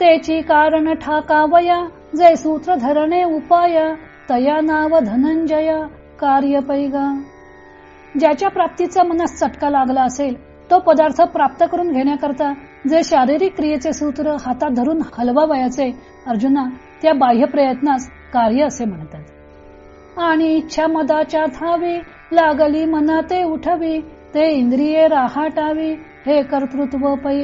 तेची कारण ठाकावया जे सूत्र धरणे उपाय तया नाव धनंजय कार्य पैगा. ज्याच्या प्राप्तीचा मनास चटका लागला असेल तो पदार्थ प्राप्त करून घेण्याकरता जे शारीरिक क्रियेचे सूत्र हातात धरून हलवावयाचे अर्जुना त्या बाह्य प्रयत्नास कार्य असे म्हणतात. आणि इच्छा मदाच्या थावी लागली मनाते उठवी ते इंद्रिये राहाटावी हे कर्तृत्व पै.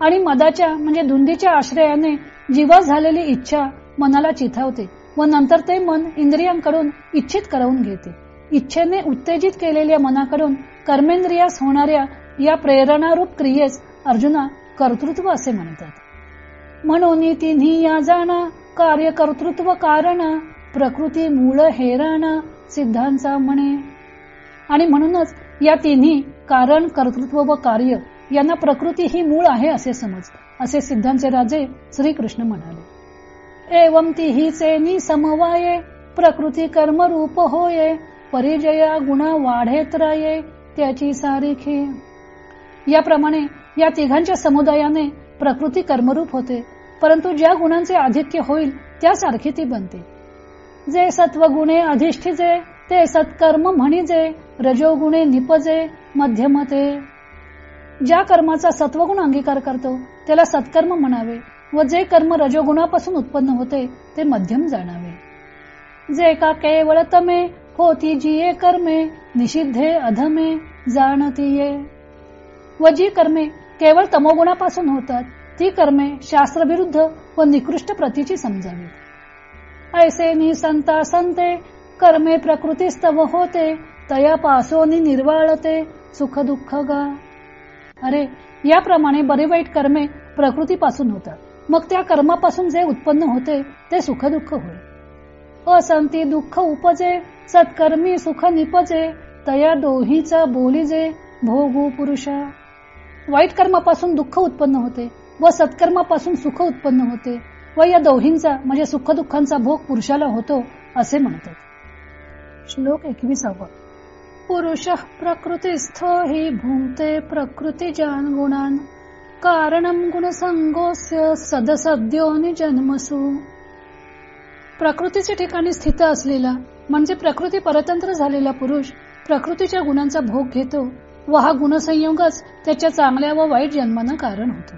आणि मदाच्या म्हणजे धुंदीच्या आश्रयाने जीवास झालेली इच्छा मनाला चिथावते व नंतर ते मन इंद्रियांकडून इच्छित करवून घेते. इच्छेने उत्तेजित केलेल्या मनाकडून कर्मेंद्रियास होणाऱ्या या प्रेरणारूप क्रियेस अर्जुना कर्तृत्व असे म्हणतात. म्हणून तिन्ही या जाणा कार्य कर्तृत्व कारण प्रकृती मूळ हेराणा सिद्धांचा म्हणे. आणि म्हणूनच या तिन्ही कारण कर्तृत्व व कार्य यांना प्रकृती ही मूळ आहे असे समज असे सिद्धांचे राजे श्रीकृष्ण म्हणाले एवम ती ही चेनी समवाये प्रकृती कर्म रूप होये परिजया गुणा वाढेत राये त्याची सारीखी. याप्रमाणे या तिघांच्या समुदायाने प्रकृती कर्मरूप होते परंतु ज्या गुणांचे आधिक्य होईल त्यासारखी ती बनते. जे सत्वगुणे अधिष्ठिजे ते सत्कर्म म्हणिजे रजोगुणे निपजे मध्यमते. ज्या कर्माचा सत्वगुण अंगीकार करतो त्याला सत्कर्म म्हणावे व जे कर्म रजोगुणापासून उत्पन्न होते ते मध्यम जाणावे. जे का केवळ तमे होती जिये कर्मे निषिद्धे अधमे जाणतीये. व जी कर्मे केवळ तमोगुणापासून होतात ती कर्मे शास्त्रविरुद्ध व निकृष्ट प्रतीची समजावी ऐसे नि संता संते कर्मे प्रकृतीस्तव होते तया पासोनी निर्वाळते सुख दुःख गा अरे याप्रमाणे बरे वाईट कर्मे प्रकृतीपासून होतात. मग त्या कर्मापासून जे उत्पन्न होते ते सुख दुःख होय. असंती दुःख उपजे सत्कर्मी सुख निपजे तया दोहीचा बोलीजे भोगू पुरुषा. वाईट कर्मापासून दुःख उत्पन्न होते व सत्कर्मापासून सुख उत्पन्न होते व या दोहींचा म्हणजे सुख दुःखांचा भोग पुरुषाला होतो असे म्हणतात. श्लोक एकविसावा. पुरुष प्रकृतीस्थ हि भुंक्ते प्रकृती जान गुणान। कारणम गुणसंगोस्य सदसद्योनि जन्मसु प्रकृतीच्या ठिकाणी स्थित असलेला म्हणजे प्रकृती परतंत्र झालेला पुरुष प्रकृतीच्या गुणांचा भोग घेतो व हा गुणसंयोगच त्याच्या चांगल्या व वाईट जन्मानं कारण होतो।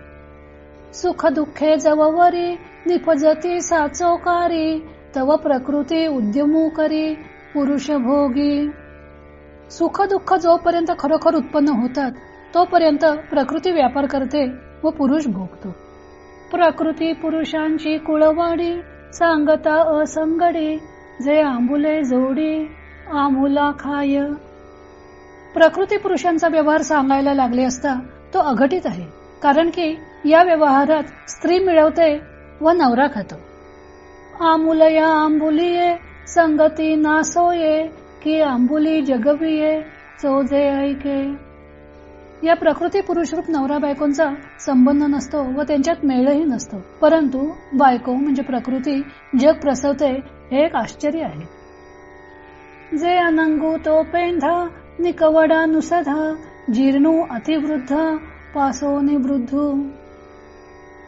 सुख दुःखे जववरी निपजती साचोकारी तव प्रकृती उद्यमू करी पुरुष भोगी। सुख दुःख जोपर्यंत खरोखर उत्पन्न होतात तोपर्यंत प्रकृती व्यापार करते व पुरुष भोगतो. प्रकृती पुरुषांची कुळवाडी सांगता असंगडी जे आंबुले जोडी आमुला खाय. प्रकृती पुरुषांचा व्यवहार सांगायला लागले असता तो अघटित आहे कारण की या व्यवहारात स्त्री मिळवते व नवरा खातो. आमुलया आंबुलिये संगती नासोये की आंबुली जगविये चोजे ऐके. या प्रकृती पुरुषरूप नवरा बायकोंचा संबंध नसतो व त्यांच्यात मेळही नसतो. परंतु बायको म्हणजे प्रकृती जग प्रसवते हे एक आश्चर्य आहे. जे अनंगू तो पेंधा निकवडा नुसधा जीर्णू अतिवृद्ध पासो निवृद्धू.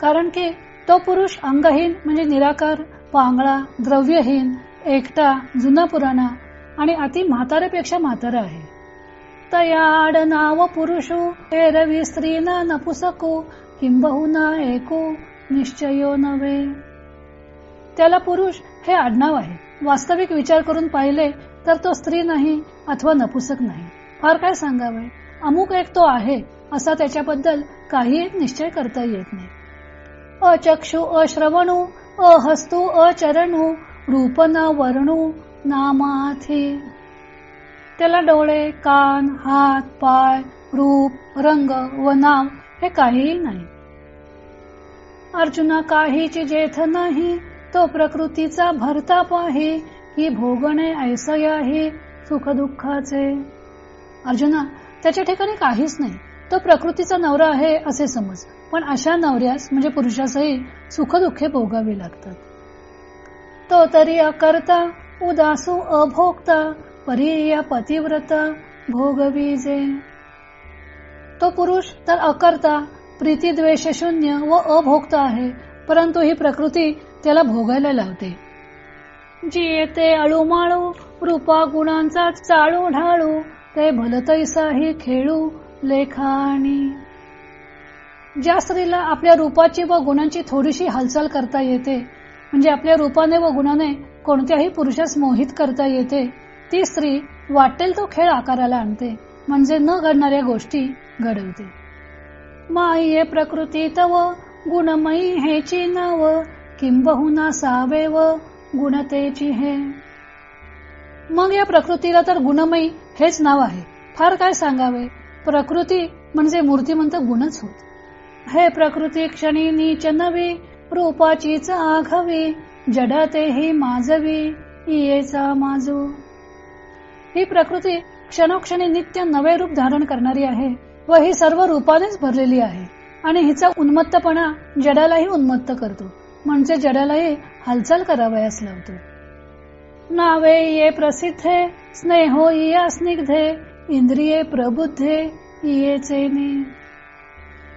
कारण की तो पुरुष अंगहीन म्हणजे निराकार पांगळा द्रव्यहीन एकटा जुना पुराणा आणि अति म्हाताऱ्यापेक्षा म्हातारा आहे. तयाड नाव पुरुषो एरवी स्त्री ना नपुसको किंबहुना एको निश्चयो नव्हे. त्याला पुरुष हे आडनाव आहे. वास्तविक विचार करून पाहिले तर तो स्त्री नाही अथवा नपुसक नाही. फार काय सांगावे? अमुक एक तो आहे असा त्याच्याबद्दल काही एक निश्चय करता येत नाही. अचक्षु अश्रवणू अहस्तू अचरणू रूप न वर्णू नामाथी. त्याला डोळे कान हात पाय रूप रंग व नाव हे काहीही नाही. अर्जुना काहीची जेथ नाही तो प्रकृतीचा भरता पाही की भोगणे ऐसयाही सुख दुःखाचे अर्जुना त्याच्या ठिकाणी काहीच नाही. तो प्रकृतीचा नवरा आहे असे समज पण अशा नवऱ्यास म्हणजे पुरुषासही सुख दुःखे भोगावी लागतात. तो तरी अकर्ता उदासू अभोक्त परिया पतिव्रता भोगवीजे। तो पुरुष तर अकर्ता प्रीतीद्वेष शून्य व अभोक्त आहे परंतु ही प्रकृती त्याला भोगायला लावते. जी येते अळूमाळू रूपा गुणांचा चाळू ढाळू ते भलतैसाही खेळू लेखाणी. ज्या स्त्रीला आपल्या रूपाची व गुणांची थोडीशी हालचाल करता येते म्हणजे आपल्या रूपाने व गुणाने कोणत्याही पुरुषास मोहित करता येते ती स्त्री वाटेल तो खेळ आकाराला आणते म्हणजे न घडणाऱ्या गोष्टी घडवते. माये प्रकृती तव गुणमयी हेची नाव किंबहुना सावे व गुणतेची हे. मग या प्रकृतीला तर गुणमयी हेच नाव आहे फार काय सांगावे? प्रकृती म्हणजे मूर्तिमंत गुणच होत. हे प्रकृती क्षणी नीच नवी रूपाचीच आघवी जडते ही माझवी येचा माजू ही प्रकृती क्षणोक्षणी नित्य नवे रूप धारण करणारी आहे व ही सर्व रूपानेच भरलेली आहे. आणि हिचा उन्मत्तपणा जडालाही उन्मत्त करतो म्हणजे जडालाही हालचाल करावयास लावतो. नावे ये प्रसिद्धे स्नेहो या स्निग्धे इंद्रिये प्रबुद्धे येचे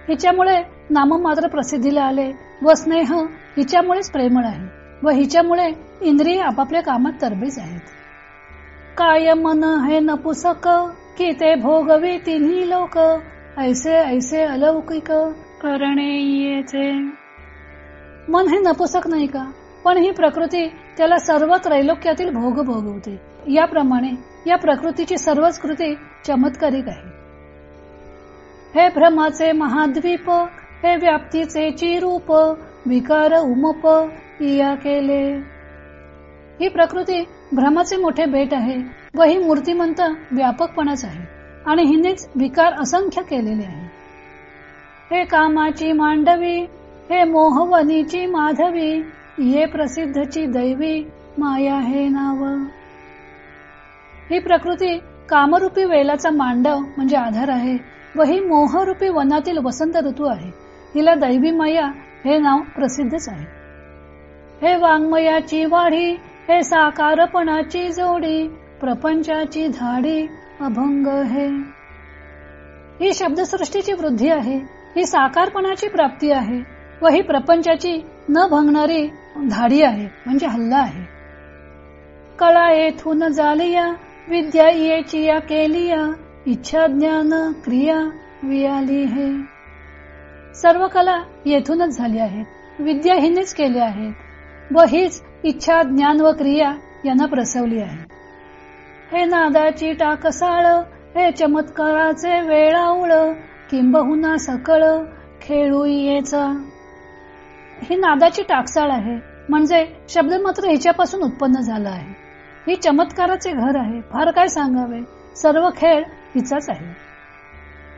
हिच्यामुळे नाम मात्र प्रसिद्धीला आले व स्नेह हिच्यामुळेच प्रेमळ आहे. व हिच्यामुळे इंद्रिय आपापल्या कामात तरबेज आहेत. काय मन हे नपुसक कि ते भोगवी तिन्ही लोक ऐसे ऐसे अलौकिक करणे येते मन हे नपुसक नाही का? पण ही प्रकृती त्याला सर्व त्रैलोक्यातील भोग भोगवते. याप्रमाणे या प्रकृतीची सर्वच कृती चमत्कारिक आहे. हे भ्रमाचे महाद्वीप हे व्याप्तीचे चिरूप विकार उमप इया केले ही प्रकृती भ्रमाचे मोठे बेट आहे व ही मूर्तिमंत व्यापकपणाच आहे आणि हिनेच विकार असंख्य केलेले आहे. हे कामाची मांडवी हे मोहवनीची माधवी ये प्रसिद्धची दैवी माया हे नाव. ही प्रकृती कामरूपी वेलाचा मांडव म्हणजे आधार आहे व ही मोहरूपी वनातील वसंत ऋतू आहे. हिला दैवी माया हे नाव प्रसिद्धच आहे. हे वाङ्मयाची वाढी हे साकारपणाची जोडी प्रपंचाची धाडी अभंग हे. ही शब्दसृष्टीची वृद्धी आहे ही साकारपणाची प्राप्ती आहे व ही प्रपंचाची न भंगणारी धाडी आहे म्हणजे हल्ला आहे. कळा येथून जालिया विद्या येची या केलिया इच्छा ज्ञान क्रिया वियाली हे. सर्व कला येथूनच झाली आहेत विद्या हिनेच केल्या आहेत. व हीच इच्छा ज्ञान व क्रिया यांना प्रसवली आहे. हे नादाची टाकसाळ हे चमत्काराचे वेळावळ किंबहुना सकळ खेळू येचा. ही नादाची टाकसाळ आहे म्हणजे शब्द मात्र हिच्यापासून उत्पन्न झाला आहे. ही चमत्काराचे घर आहे फार काय सांगावे सर्व खेळ हिचाच आहे.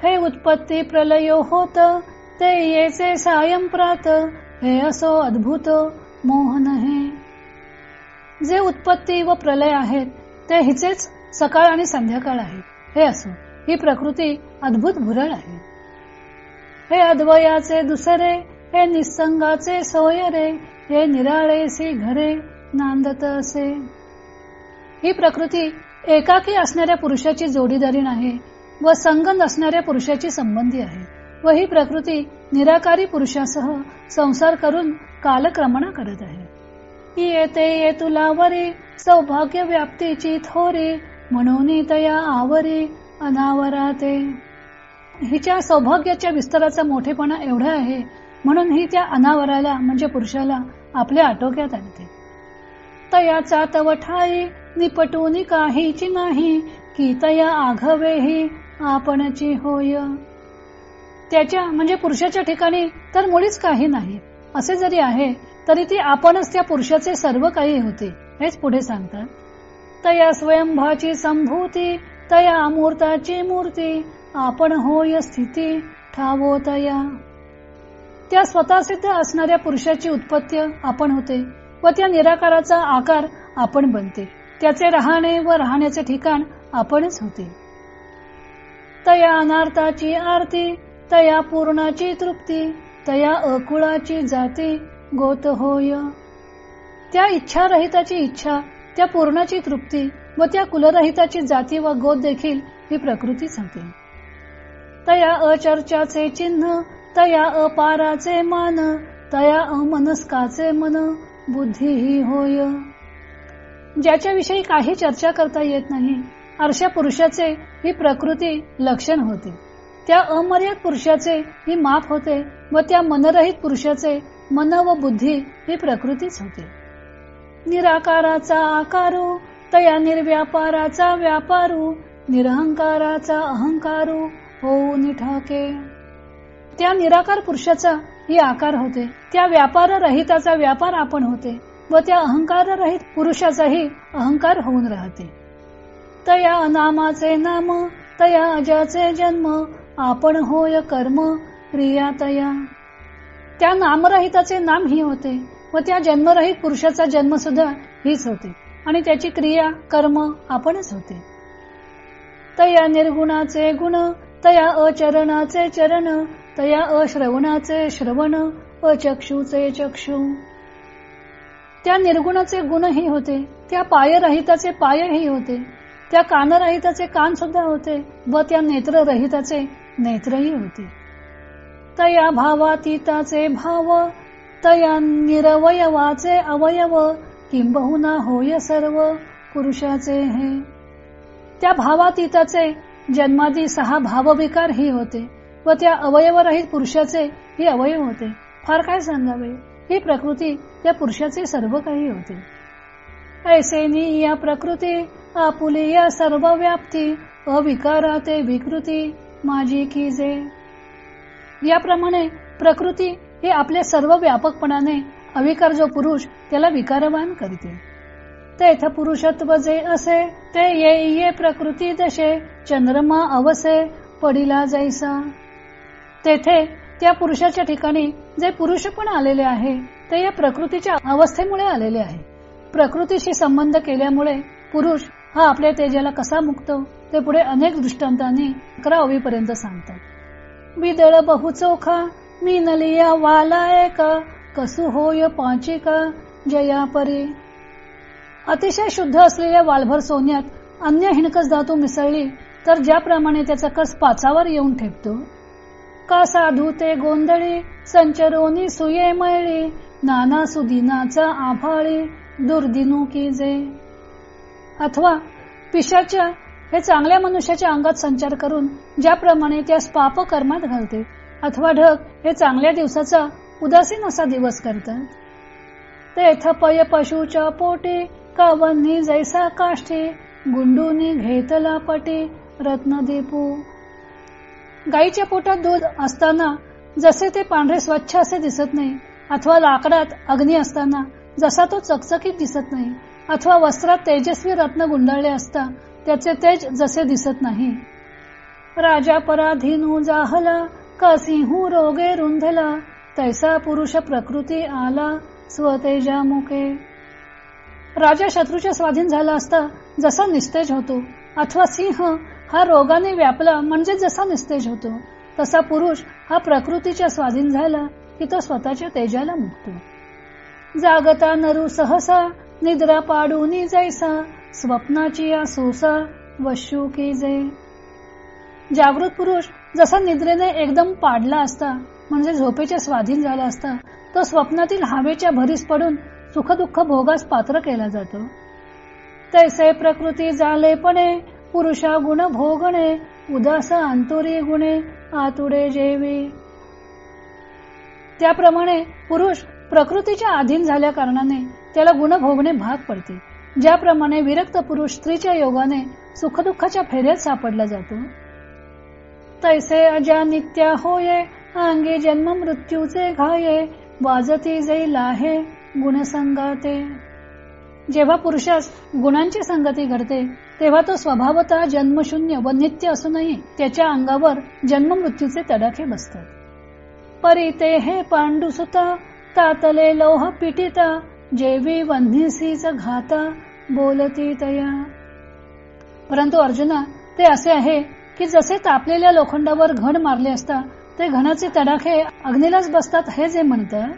हे उत्पत्ती प्रलय होत ते येचे सायंप्रात हे असो अद्भुत मोहन हे. जे उत्पत्ती व प्रलय आहेत ते हिचेच सकाळ आणि संध्याकाळ आहेत. हे असो ही प्रकृती अद्भुत भुरळ आहे. हे अद्वयाचे दुसरे हे निसंगाचे सोयरे हे निराळेसी घरे नांदत असे. ही प्रकृती एकाकी असणाऱ्या पुरुषाची जोडीदारी नाही व संग नसणाऱ्या पुरुषाची संबंधी आहे व ही प्रकृती निराकारी पुरुषासह संसार करून कालक्रमणा करत आहे. येते ये तुला वरी सौभाग्य व्याप्तीची थोरी म्हणून तया आवरी अनावराते. हिच्या सौभाग्याच्या विस्ताराचा मोठेपणा एवढा आहे म्हणून ही त्या अनावराला म्हणजे पुरुषाला आपल्या आटोक्यात आणते. तयाचा तव ठाई निपटून काहीची नाही की तया आघवेही आपणची होय. त्याच्या म्हणजे पुरुषाच्या ठिकाणी तर मुळीच काही नाही. असे जरी आहे तरी ती आपणच त्या पुरुषाचे सर्व काही होते हेच पुढे सांगतात. तया स्वयंभाची संभूती तया अमूर्ताची मूर्ती आपण होय स्थिती ठावो तया. त्या स्वतः सिद्ध असणाऱ्या पुरुषाची उत्पत्ती आपण होते व त्या निराकाराचा आकार आपण बनते. त्याचे राहणे व राहण्याचे ठिकाण आपणच होते. तया अनार्थाची आरती तया पूर्णाची तृप्ती तया अकुळाची जाती गोत होय. त्या इच्छारहिताची इच्छा त्या पूर्णाची तृप्ती व त्या कुलरहिताची जाती व गोत देखील ही प्रकृती सांगते. तया अचर्चाचे चिन्ह तया अपाराचे मान तया अमनस्काचे मन बुद्धी ही होय. ज्याच्याविषयी काही चर्चा करता येत नाही अशा पुरुषाचे ही प्रकृती लक्षण होते. त्या अमर्याद पुरुषाचे ही माप होते व त्या मनरहित पुरुषाचे मन व बुद्धी ही प्रकृतीच होते. निराकाराचा आकारू तया निर्व्यापाराचा व्यापारू निरहंकाराचा अहंकारू होऊ निठाके त्या निराकार पुरुषाचा ही आकार होते. त्या व्यापार रहिताचा व्यापार आपण होते व त्या अहंकार रहित पुरुषाचाही अहंकार होऊन राहते. तया अनामाचे नाम तया अजाचे जन्म आपण होय कर्म क्रिया तया त्या नामरहिताचे नाम ही होते व त्या जन्मरहित पुरुषाचा जन्म सुद्धा हीच होते आणि त्याची क्रिया कर्म आपणच होते. तया निर्गुणाचे गुण तया अचरणाचे चरण तया अश्रवणाचे श्रवण अचक्षुचे चक्षु. त्या निर्गुणाचे गुणही होते त्या पायरहिताचे पायही होते त्या कानरहिताचे कान सुद्धा होते व त्या नेत्ररहिताचे नेत्रही होती. तया भावातीताचे भाव तया निरवयवाचे अवयव किंबहुना होय सर्व पुरुषाचे हे. त्या भावातीताचे जन्मादी सहा भावविकार ही होते व त्या अवयवरहित पुरुषाचे ही अवयव होते. फार काय सांगावे? ही प्रकृती त्या पुरुषाचे सर्व काही होते. ऐसे या प्रकृती आपुली या सर्व व्याप्ती अविकारा ते विकृती माझी की जे याप्रमाणे प्रकृती हे आपल्या सर्व व्यापकपणाने अविकार जो पुरुष त्याला विकारवान करते. तेथ पुरुषत्व जे असे ते ये ये प्रकृती दशे चंद्रमा अवसे पडिला जैसा. तेथे त्या पुरुषाच्या ठिकाणी जे पुरुष पण आलेले आहे ते या प्रकृतीच्या अवस्थेमुळे आलेले आहे. प्रकृतीशी संबंध केल्यामुळे पुरुष हा आपल्या तेजाला कसा मुक्त? ते पुढे अनेक दृष्टांतांनी अकरा पर्यंत सांगतात विदळ बहुचोखा मी नलिया वाला एका कसू होय पाचिका जया परी. अतिशय शुद्ध असलेल्या वालभर सोन्यात अन्य हिणकस धातू मिसळली तर ज्याप्रमाणे त्याचा कस पाचावर येऊन ठेपतो? का साधू ते गोंधळी संचरोनी सुये मळली नाना सुदिनाचा आभाळी दुर्दिनू की जे? अथवा पिशाच्या हे चांगल्या मनुष्याच्या अंगात संचार करून ज्याप्रमाणे त्यास पाप कर्मात घालते. अथवा ढग हे चांगल्या दिवसाचा उदासीन असा दिवस करतात. ते पय पशुच्या पोटी कावन्नी जैसा काष्टी गुंडूनी घेतला पटी रत्नदीपू गाईच्या पोटात दूध असताना जसे ते पांढरे स्वच्छ असे दिसत नाही अथवा लाकडात अग्नी असताना जसा तो चकचकीत दिसत नाही अथवा वस्त्रात तेजस्वी रत्न गुंडाळले असता त्याचे तेज जसे दिसत नाही. राजा पराधीनू जाहला का रोगे रुंधला तैसा पुरुष प्रकृती आला स्वतेजा मुके राजा शत्रूच्या स्वाधीन झाला असता जसा निस्तेज होतो अथवा सिंह हा रोगाने व्यापला म्हणजे जसा निस्तेज होतो तसा पुरुष हा प्रकृतीच्या स्वाधीन झाला की तो स्वतःच्या तेजाला मुक्तो. जागता नरू सहसा निद्रा पाडून जैसा स्वप्नाची या सोसा वशू की जे. जागृत पुरुष जसा निद्रेने एकदम पाडला असता म्हणजे झोपेच्या स्वाधीन झाला असता तो स्वप्नातील हवेच्या भरीस पडून सुखदुःख भोगास पात्र केला जातो. तैसे प्रकृती जालेपणे पुरुषा गुण भोगणे उदास अंतुरी गुणे आतुडे जेवी. त्याप्रमाणे पुरुष प्रकृतीच्या अधीन झाल्या कारणाने त्याला गुण भोगणे भाग पडते. ज्याप्रमाणे विरक्त पुरुष स्त्रीच्या योगाने सुखदुःखाच्या फेऱ्यात सापडला जातो. तैसे अजा नित्या होये अंगी जन्म मृत्यूचे घाये वाजती जैल आहे गुणसंगाते. जेव्हा पुरुषास गुणांची संगती घडते तेव्हा तो स्वभावतः जन्मशून्य व नित्य असूनही त्याच्या अंगावर जन्म मृत्यूचे तडाखे बसतात. परी ते हे पांडुसुता तातले लोह पिटिता जेवी वन्हीसीच घाता बोलती तया. परंतु अर्जुना ते असे आहे की जसे तापलेल्या लोखंडावर घड मारले असता ते घणाचे तडाखे अग्नीलाच बसतात हे जे म्हणतात?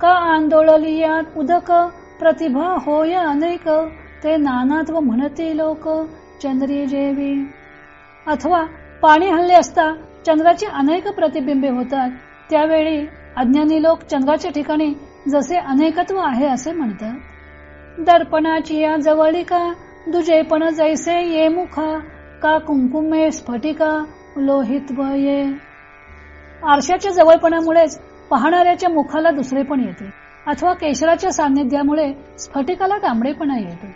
का आंदोळलियात उदक प्रतिभा होय अनेक ते नानात्व म्हणती लोक चंद्री जेवी. अथवा पाणी हल्ले असता चंद्राची अनेक प्रतिबिंबे होतात त्यावेळी अज्ञानी लोक चंद्राच्या ठिकाणी जसे अनेकत्व आहे असे म्हणतात? दर्पणाची या जवळिका दुजेपण जैसे ये मुखा का कुंकुमे स्फटिका लोहित ये आरशाच्या जवळपणामुळेच पाहणाऱ्याच्या मुखाला दुसरेपण येते अथवा केशराच्या सान्निध्यामुळे स्फटिकाला तांबडेपणा येतो.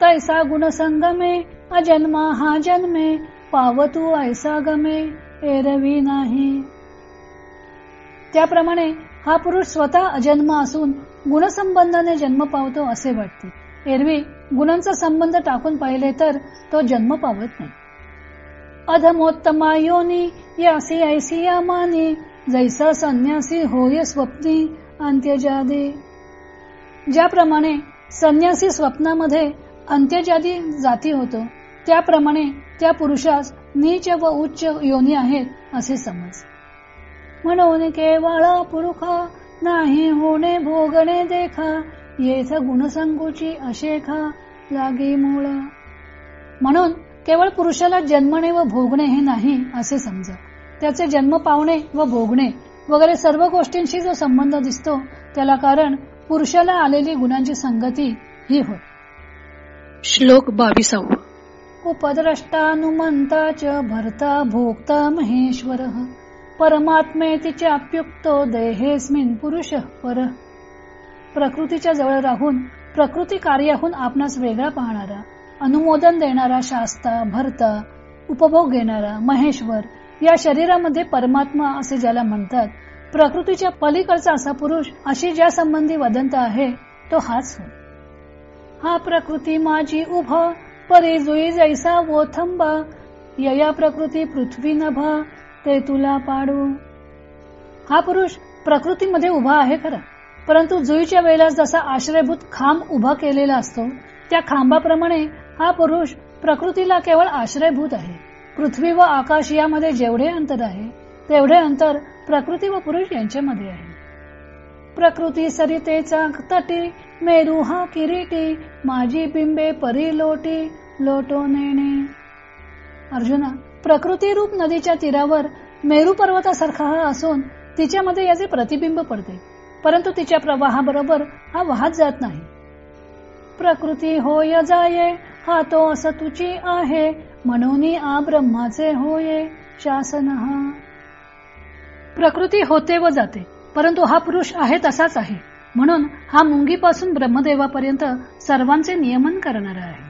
तैसा गुणसंगमे अजन्मा हा जन्मे पावतू ऐसा गमे एरवी नाही. त्याप्रमाणे हा पुरुष स्वतः अजन्म असून गुणसंबंधाने जन्म पावतो असे वाटते. एरवी गुणांचा संबंध टाकून पाहिले तर तो जन्म पावत नाही. अधमोत्तमा योनी यासी ऐसी या मानी जैसा संन्यासी होय स्वप्नी अंत्यजादी. ज्याप्रमाणे संन्यासी स्वप्नामध्ये अंत्यजादी जाती होतो त्याप्रमाणे त्या पुरुषास नीच व उच्च योनी आहेत असे समज. म्हणून केवळ पुरुखा नाही होणे भोगणे देखा येथ गुणसंकुची अशेखा लागी मूळ. म्हणून केवळ पुरुषाला जन्मणे व भोगणे हे नाही असे समजा. त्याचे जन्म पावणे व भोगणे वगैरे सर्व गोष्टींशी जो संबंध दिसतो त्याला कारण पुरुषाला आलेली गुणांची संगती ही होय. श्लोक बावीसावा. उपद्रष्टानुमंता च भरता भोक्ता महेश्वर। परमात्मेतीच्या अप्युक्तो देहेस्मिन पुरुष पर. प्रकृतीच्या जवळ राहून प्रकृती कार्याहून आपणास वेगळा पाहणारा अनुमोदन देणारा शास्ता भरता उपभोग घेणारा महेश्वर या शरीरामध्ये परमात्मा असे ज्याला म्हणतात प्रकृतीच्या पलीकडचा असा पुरुष अशी ज्या संबंधी वदंत आहे तो हाच हो. हा प्रकृती माझी उभा परी जुई जैसा वो थंबा यया प्रकृती पृथ्वी नभा ते तुला पाडू हा पुरुष प्रकृतीमध्ये उभा आहे खरा. परंतु जुईच्या वेळेला जसा आश्रयभूत खांब उभा केलेला असतो त्या खांबाप्रमाणे हा पुरुष प्रकृतीला केवळ आश्रयभूत आहे. पृथ्वी व आकाश यामध्ये जेवढे अंतर आहे तेवढे अंतर प्रकृती व पुरुष यांच्यामध्ये आहे. प्रकृती सरितेचा तटी मेरू हा किरीटी माझी बिंबे परी लोटी लोटो नेणे. अर्जुना प्रकृती रूप नदीच्या तीरावर मेरू पर्वतासारखा हा असून तिच्यामध्ये याचे प्रतिबिंब पडते परंतु तिच्या प्रवाहाबरोबर हा वाहत जात नाही. प्रकृती होय जाये हा तो असं तुची आहे म्हणून आ ब्रह्माचे होये शासन हा. प्रकृती होते व जाते परंतु हा पुरुष आहे तसाच आहे म्हणून हा मुंगीपासून ब्रह्मदेवापर्यंत सर्वांचे नियमन करणारा आहे.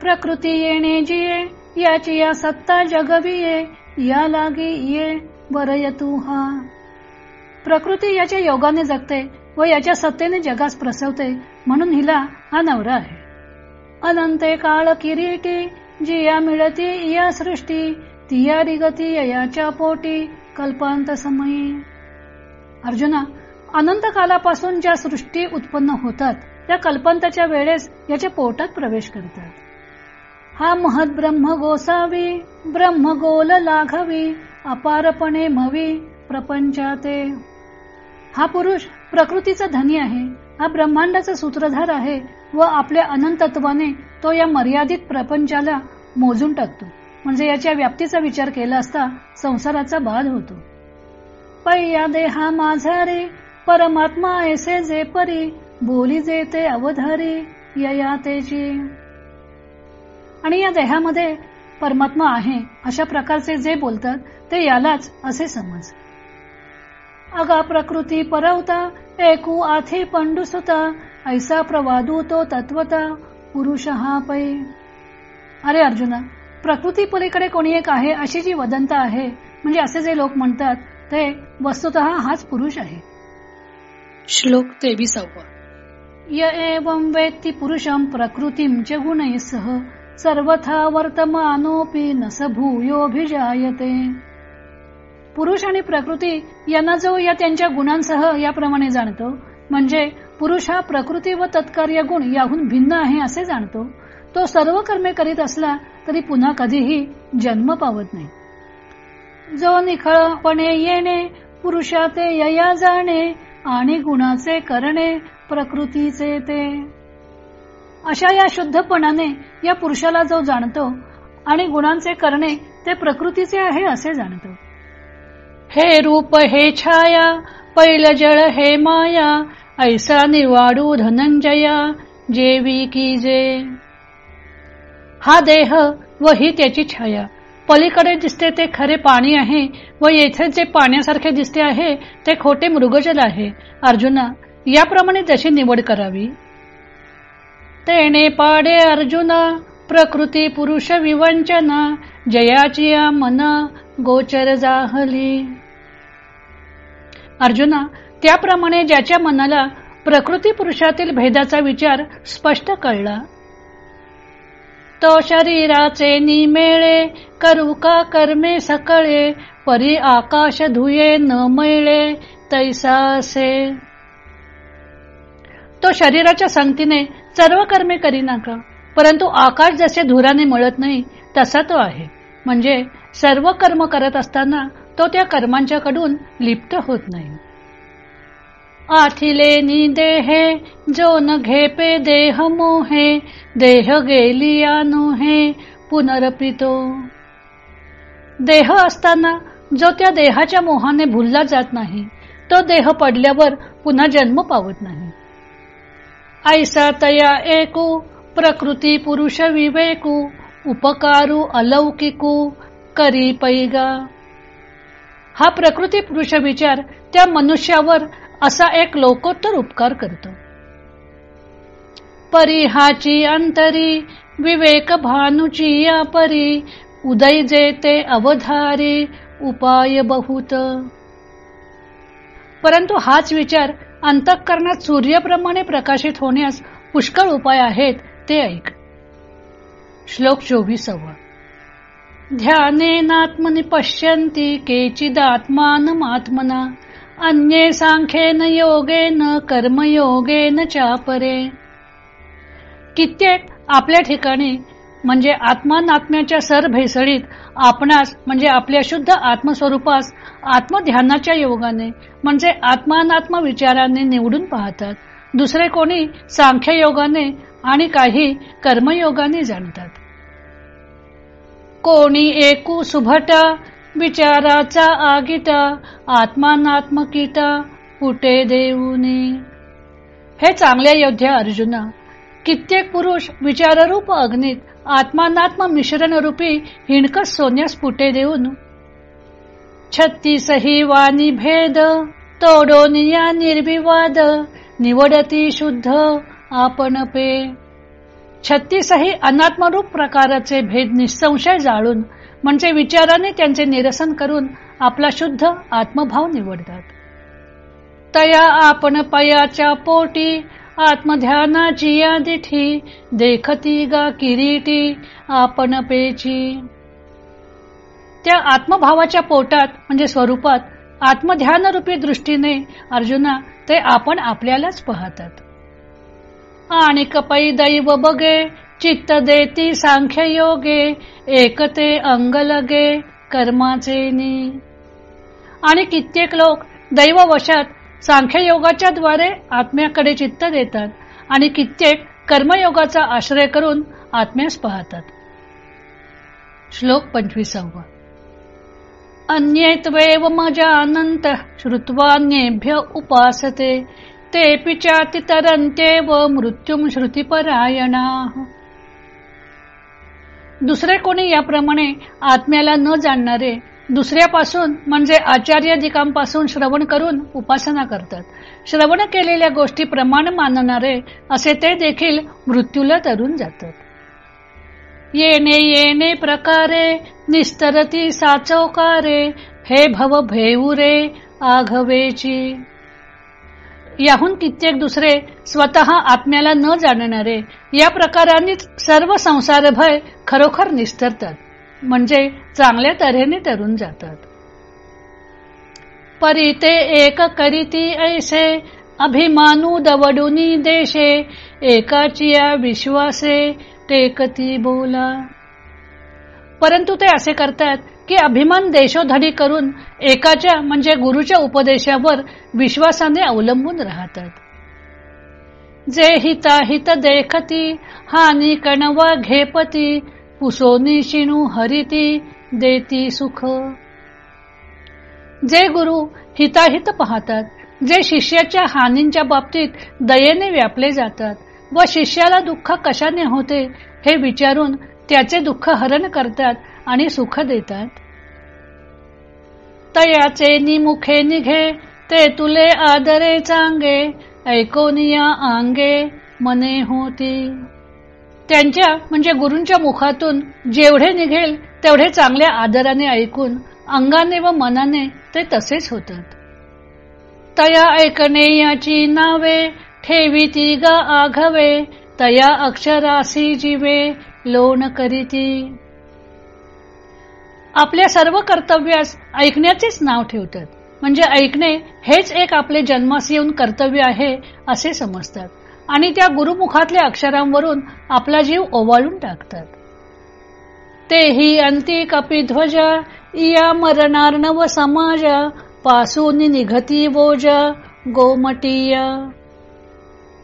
प्रकृती येणे जिये याची या सत्ता जगविये या लागी ये बरय तू हा. प्रकृती याच्या योगाने जगते व याच्या सत्तेने जगास प्रसवते म्हणून हिला हा नवरा आहे. अनंते काळ किरीटी जिया मिळती या सृष्टी तिया रिगती याच्या पोटी कल्पांत समयी. अर्जुना अनंत कालापासून ज्या सृष्टी उत्पन्न होतात त्या कल्पांताच्या वेळेस याच्या पोटात प्रवेश करतात. हा महत ब्रह्म गोसावी ब्रह्म गोल लाघवी अपारपणे मवी प्रपंचाते. हा पुरुष प्रकृतीचा धनी आहे हा ब्रह्मांडाचा सूत्रधार आहे व आपल्या अनंतत्वाने तो या मर्यादित प्रपंचाला मोजून टाकतो. म्हणजे याच्या व्याप्तीचा विचार केला असता संसाराचा बाध होतो. पैया देहा माझा रे परमात्मा ऐसे जे परी बोली जे ते अवधारी यया तेची आणि या देहामध्ये परमात्मा आहे अशा प्रकारचे जे बोलतात ते यालाच असे समज. अगा प्रकृती परवता एकू आथी पंडुसुता ऐसा प्रवादू तो तत्वता पुरुष हा पै. अरे अर्जुना प्रकृती पलीकडे कोणी एक आहे अशी जी वदंत आहे म्हणजे असे जे लोक म्हणतात ते वस्तुत हाच पुरुष आहे. श्लोक तेविसावा. य एवं वेत्ती पुरुषम प्रकृतीम च गुणैसह सर्वथा वर्तमानोपी नस भूयोभिजायते पुरुष आणि प्रकृती यांना जो या त्यांच्या गुणांसह याप्रमाणे जाणतो म्हणजे पुरुष हा प्रकृती व तत्कार्य गुण याहून भिन्न आहे असे जाणतो तो सर्व कर्मे करीत असला तरी पुन्हा कधीही जन्म पावत नाही. जो निखळपणे येणे पुरुषाचे यया जाणे आणि गुणाचे करणे प्रकृतीचे ते. अशा या शुद्धपणाने या पुरुषाला जो जाणतो आणि गुणांचे करणे ते प्रकृतीचे आहे असे जाणतो. हे रूप हे छाया पैल जळ हे माया ऐसा निवाडू धनंजया जेवी की जे. हा देह व ही त्याची छाया. पलीकडे दिसते ते खरे पाणी आहे व येथे जे पाण्यासारखे दिसते आहे ते खोटे मृगजल आहे. अर्जुना याप्रमाणे जशी निवड करावी. तेने पाडे अर्जुना प्रकृती पुरुष विवंचना जयाची मन गोचर जाहली. अर्जुना त्याप्रमाणे ज्याच्या मनाला प्रकृती पुरुषातील भेदाचा विचार स्पष्ट कळला. तो शरीराचे निमेळे करू का कर्मे सकळे परी आकाश धुये न मैळे तैसा असे. तो शरीराच्या संगतीने सर्व कर्मे करी नका परंतु आकाश जसे धुराने मळत नाही तसा तो आहे. म्हणजे सर्व कर्म करत असताना तो त्या कर्मांच्या कडून लिप्त होत नाही. आथिले नि देहे जो न घेपे देह मोहे देह गेली हे पुनरपितो देह असताना जो त्या देहाच्या मोहाने भुलला जात नाही तो देह पडल्यावर पुन्हा जन्म पावत नाही. ऐसा तया एकू प्रकृती पुरुष विवेकू उपकारू अलौकिकू करी पैगा हा प्रकृती पुरुष विचार त्या मनुष्यावर असा एक लोकोत्तर उपकार करतो. परिहाची अंतरी विवेक भानुची या परी उदय जेते अवधारी उपाय बहुत. परंतु हाच विचार अंतःकरणात सूर्यप्रमाणे प्रकाशित होण्यास पुष्कळ उपाय आहेत ते ऐक. श्लोक चोवीसव. ध्यानेनात्मनि पश्यन्ति केचिदात्मानमात्मना अन्ये सांख्येन योगेन कर्मयोगेन चापरे. कित्येक आपल्या ठिकाणी म्हणजे आत्मानात्म्याच्या सर भेसळीत आपणास म्हणजे आपल्या शुद्ध आत्मस्वरूपास आत्मध्यानाच्या योगाने म्हणजे आत्मानात्म विचाराने निवडून पाहतात. दुसरे कोणी सांख्य योगाने आणि काही कर्मयोगाने जाणतात. कोणी एकू सुभट विचाराचा आगिटा आत्मानात्मकिटा कुठे देऊने. हे चांगल्या योद्ध्या अर्जुना कित्येक पुरुष विचाररूप अग्नीत आत्मानात्म मिश्रण रूपी हिणकस सोन्यास पुटे देऊन छत्तीसही वाणी भेद तोडोनिया निर्विवाद निवडती शुद्ध आपण पे. छत्तीसही अनात्मरूप प्रकाराचे भेद निसंशय जाळून म्हणजे विचाराने त्यांचे निरसन करून आपला शुद्ध आत्मभाव निवडतात. तया आपण पयाच्या पोटी आत्मध्यानाची या दिठी देखती गा किरीटी आपण पेची. त्या आत्मभावाच्या पोटात म्हणजे स्वरूपात आत्मध्यान रूपी दृष्टीने अर्जुना ते आपण आपल्यालाच पाहतात. आणि कपई दैव बगे चित्त देती सांख्य योगे एकते अंग लगे कर्माचे आणि कित्येक लोक दैव वशात सांख्ययोगाच्या द्वारे आत्म्याकडे चित्त देतात आणि कित्येक कर्मयोगाचा आश्रय करून आत्म्यास पाहतात. श्लोक पंचवीसावा. माझ्या अनंत श्रुत्वान्येभ्य उपासते ते पिचाति व मृत्युम श्रुतीपरायणा. दुसरे कोणी याप्रमाणे आत्म्याला न जाणणारे दुसऱ्यापासून म्हणजे आचार्याधिकांपासून श्रवण करून उपासना करतात. श्रवण केलेल्या गोष्टी प्रमाण मानणारे असे ते देखील मृत्यूला तरून जातात. येणे येणे प्रकारे निस्तरती साचवकारे हे भव भेऊरे आघवेची. याहून कित्येक दुसरे स्वतः आत्म्याला न जाणणारे या प्रकारानेच सर्व संसार भय खरोखर निस्तरतात. म्हणजे चांगल्या तऱ्हेने तरून जातात. परी ते एक करीती ऐसे अभिमानू दवडुनी देशे एकाचिया विश्वासे टेकती बोला. परंतु ते असे करतात की अभिमान देशोधडी करून एकाच्या म्हणजे गुरुच्या उपदेशावर विश्वासाने अवलंबून राहतात. जे हिता हित देखती हानी कणवा घेपती पुसोनी शिणू हरिती देती सुख. जे गुरु हिताहित पाहतात जे शिष्याच्या हानींच्या बाबतीत दयेने व्यापले जातात व शिष्याला दुःख कशाने होते हे विचारून त्याचे दुःख हरण करतात आणि सुख देतात. तयाचे निमुखे निघे ते तुले आदरे चांगे ऐकोनिया आंगे मने होती. त्यांच्या म्हणजे गुरूंच्या मुखातून जेवढे निघेल तेवढे चांगल्या आदराने ऐकून अंगाने व मनाने ते तसेच होतात. तया ऐकणे याची नावे ठेवी ती गा आघवे तया अक्षरासी जीवे लोण करीती. आपल्या सर्व कर्तव्यास ऐकण्याचेच नाव ठेवतात. म्हणजे ऐकणे हेच एक आपले जन्मास येऊन कर्तव्य आहे असे समजतात. आणि त्या गुरुमुखातल्या अक्षरांवरून आपला जीव ओवाळून टाकतात. तेही अंती कपिध्वजा इया मरणार्णव समाजपासून निघती बोज गोमटीय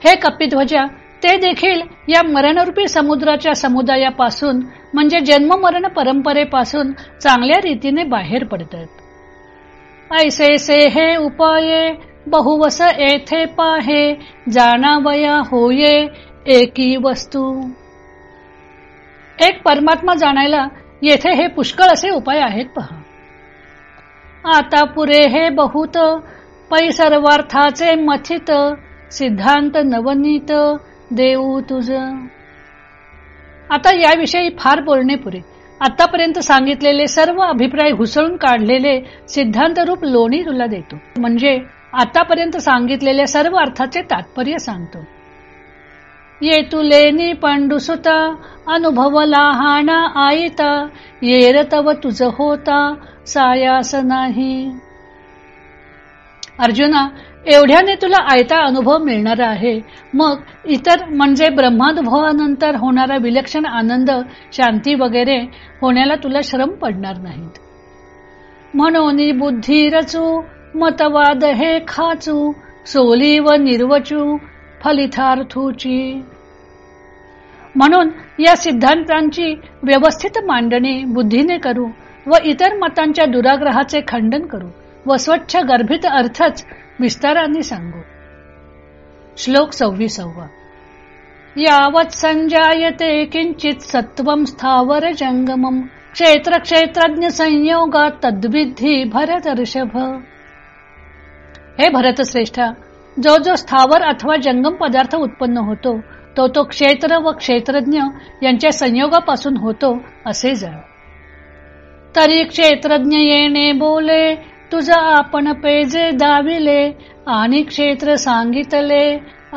हे कपिध्वजा ते देखील या मरणरूपी समुद्राच्या समुदायापासून म्हणजे जन्म मरण परंपरेपासून चांगल्या रीतीने बाहेर पडतात. ऐसे से हे उपाये बहुवस येथे पाहे जाणावया होये एकी वस्तू. एक परमात्मा जाणायला येथे हे पुष्कळ असे उपाय आहेत पहा. आता पुरे हे बहुत पै सर्वार्थाचे मथित सिद्धांत नवनीत देऊ तुझ. आता याविषयी फार बोलणे पुरे. आतापर्यंत सांगितलेले सर्व अभिप्राय घुसळून काढलेले सिद्धांत रूप लोणी तुला देतो. म्हणजे आतापर्यंत सांगितलेल्या सर्व अर्थाचे तात्पर्य सांगतो. ये तुलेनी पंडुसुता अनुभव लहाना आईता येर तव तुझ होता सायास नाही. अर्जुना एवढ्याने तुला आयता अनुभव मिळणार आहे. मग इतर म्हणजे ब्रह्मानुभवानंतर होणारा विलक्षण आनंद शांती वगैरे होण्याला तुला श्रम पडणार नाहीत. म्हणून बुद्धी रचू मतवाद हे खाचू सोली व निर्वचू फलितार्थूची. म्हणून या सिद्धांतांची व्यवस्थित मांडणी बुद्धीने करू व इतर मतांच्या दुराग्रहाचे खंडन करू व स्वच्छ गर्भित अर्थच विस्ताराने सांगू. श्लोक सव्वीसावा. यावत संजायते किंचित सत्वम स्थावर जंगमम क्षेत्र क्षेत्रज्ञ संयोगा तद्विधी भरत हे भरतश्रेष्ठा जो जो स्थावर अथवा जंगम पदार्थ उत्पन्न होतो तो तो क्षेत्र व क्षेत्रज्ञ यांच्या संयोगापासून होतो असे जळ तरी क्षेत्रज्ञ येणे बोले तुझा आपण पेजे दाविले आणि क्षेत्र सांगितले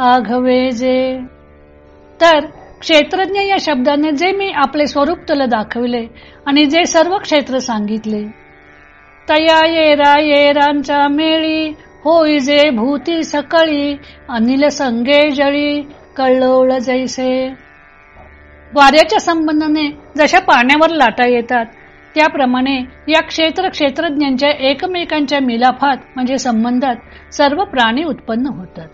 आघवे जे तर क्षेत्रज्ञ या शब्दाने जे मी आपले स्वरूप तुला दाखविले आणि जे सर्व क्षेत्र सांगितले तया येरा येरांच्या मेळी होई जे भूती सकळी अनिल संगे जळी कळवळ जैसे. वाऱ्याच्या संबंधाने जशा पाण्यावर लाटा येतात त्याप्रमाणे या क्षेत्र क्षेत्रज्ञांच्या एकमेकांच्या मिलाफात म्हणजे संबंधात सर्व प्राणी उत्पन्न होतात.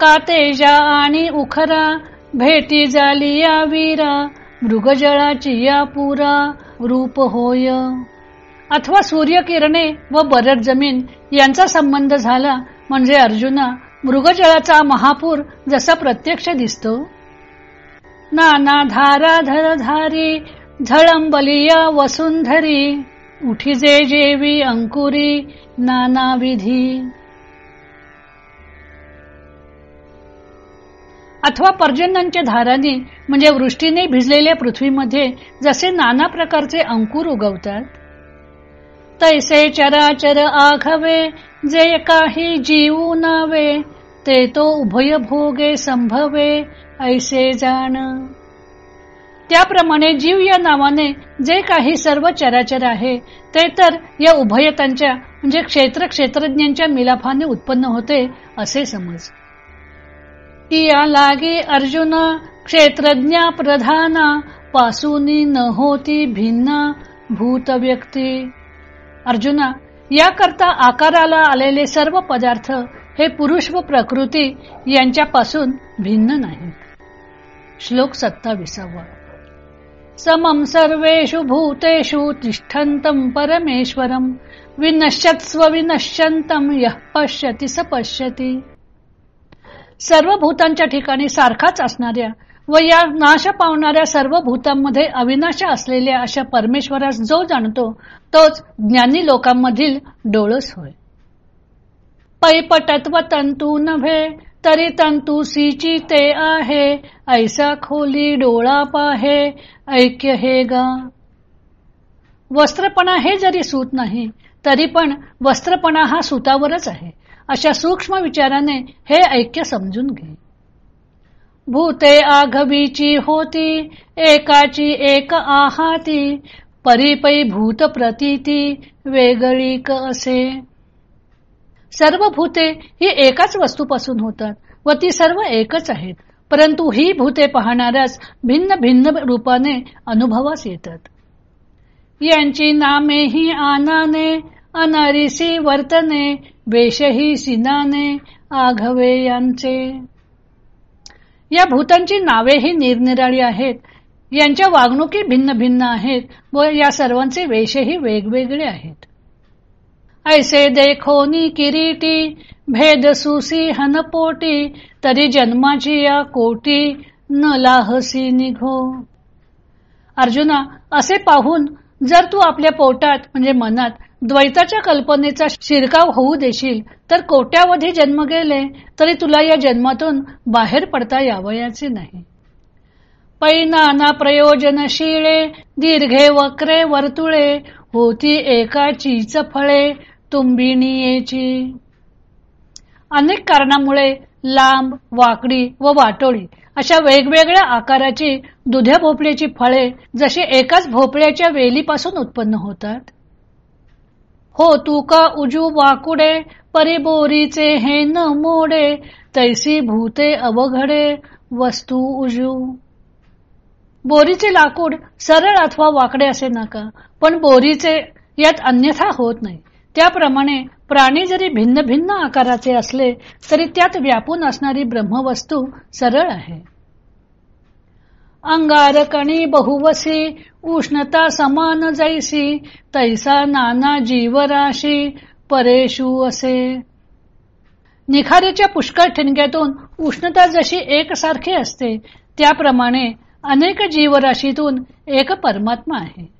कातेजा आणि उखरा भेटी झाली या वीरा मृगजळाची या पुरा रूप होय. अथवा सूर्यकिरणे व बरड जमीन यांचा संबंध झाला म्हणजे अर्जुना मृगजळाचा महापूर जसा प्रत्यक्ष दिसतो. नाना धारा धरधारी झळंबलिया वसुंधरी उठिजे जेवी अंकुरी नाना विधी अथवा पर्जन्यांच्या धाराने म्हणजे वृष्टीने भिजलेल्या पृथ्वीमध्ये जसे नाना प्रकारचे अंकुर उगवतात तैसे चराचर आघवे जे काही जीवू नावे ते तो उभय भोगे संभवे ऐसे जाण. त्याप्रमाणे जीव या नावाने जे काही सर्व चराचर आहे ते तर या उभयतांच्या म्हणजे क्षेत्र क्षेत्रज्ञांच्या मिलाफाने उत्पन्न होते असे समज. या लागे अर्जुना क्षेत्रज्ञा प्रधाना पासूनी न होती भिन्ना भूत व्यक्ती अर्जुना याकरता आकाराला आलेले सर्व पदार्थ हे पुरुष व प्रकृती यांच्यापासून भिन्न नाहीत. श्लोक सत्ताविसावा. समम सर्वेषु भूतेषु तिष्ठन्तं परमेश्वरम विनश्यत्स्व विनश्यंतम यः पश्यति स पश्यति. सर्व भूतांच्या ठिकाणी सारखाच असणाऱ्या व या नाश पावणाऱ्या सर्व भूतांमध्ये अविनाश असलेल्या अशा परमेश्वरास जो जाणतो तोच ज्ञानी लोकांमधील डोळस होय. पैपटत्व तंतू नव्हे तरी तंतू सीची ते आहे ऐसा खोली डोळा पाहे ऐक्य हे गा. वस्त्रपणा हे जरी सूत नाही तरी पण वस्त्रपणा हा सुतावरच आहे. अशा सूक्ष्म विचाराने हे ऐक्य समजून घे. भूते आघवीची होती एकाची एक आहाती परीपै भूत प्रतीती वेगळी क असे. सर्व भूते ही एकाच वस्तूपासून होतात व ती सर्व एकच आहेत परंतु ही भूते पाहणाऱ्याच भिन्न भिन्न रूपाने अनुभवास येतात. यांची नामे ही आनाने अनारिसी वर्तने वेशही सिनाने आघवे यांचे या भूतांची नावे ही निरनिराळी आहेत. यांच्या वागणुकी भिन्न भिन्न आहेत. व या सर्वांचे वेशही वेगवेगळे आहेत. ऐसे देखोनी किरीटी भेद सुसी हनपोटी तरी जन्माची या कोटी न लाहसी निघो. अर्जुना असे पाहून जर तू आपल्या पोटात म्हणजे मनात द्वैताच्या कल्पनेचा शिरकाव होऊ देशील तर कोट्यावधी जन्म गेले तरी तुला या जन्मातून बाहेर पडता यावयाचे नाही. पैनाना प्रयोजनशीळे दीर्घे वक्रे वर्तुळे होती एकाचीच फळे तुंबिणीयेची. अनेक कारणामुळे लांब वाकडी व वाटोळी अशा वेगवेगळ्या आकाराची दुध्या भोपळ्याची फळे जशी एकाच भोपळ्याच्या वेलीपासून उत्पन्न होतात हो तू का उजू वाकुडे परिबोरीचे हे न मोडे तैसी भूते अवघडे वस्तू उजू. बोरीचे लाकूड सरळ अथवा वाकडे असे नका पण बोरीचे यात अन्यथा होत नाही. त्याप्रमाणे प्राणी जरी भिन्न भिन्न आकाराचे असले तरी त्यात व्यापून असणारी ब्रह्मवस्तू सरळ आहे. अंगारकणी बहुवसी उष्णता समान जैसी तैसा नाना जीवराशी परेशू असे. निखारीच्या पुष्कळ ठिणग्यातून उष्णता जशी एकसारखी असते त्याप्रमाणे अनेक जीवराशीतून एक परमात्मा आहे.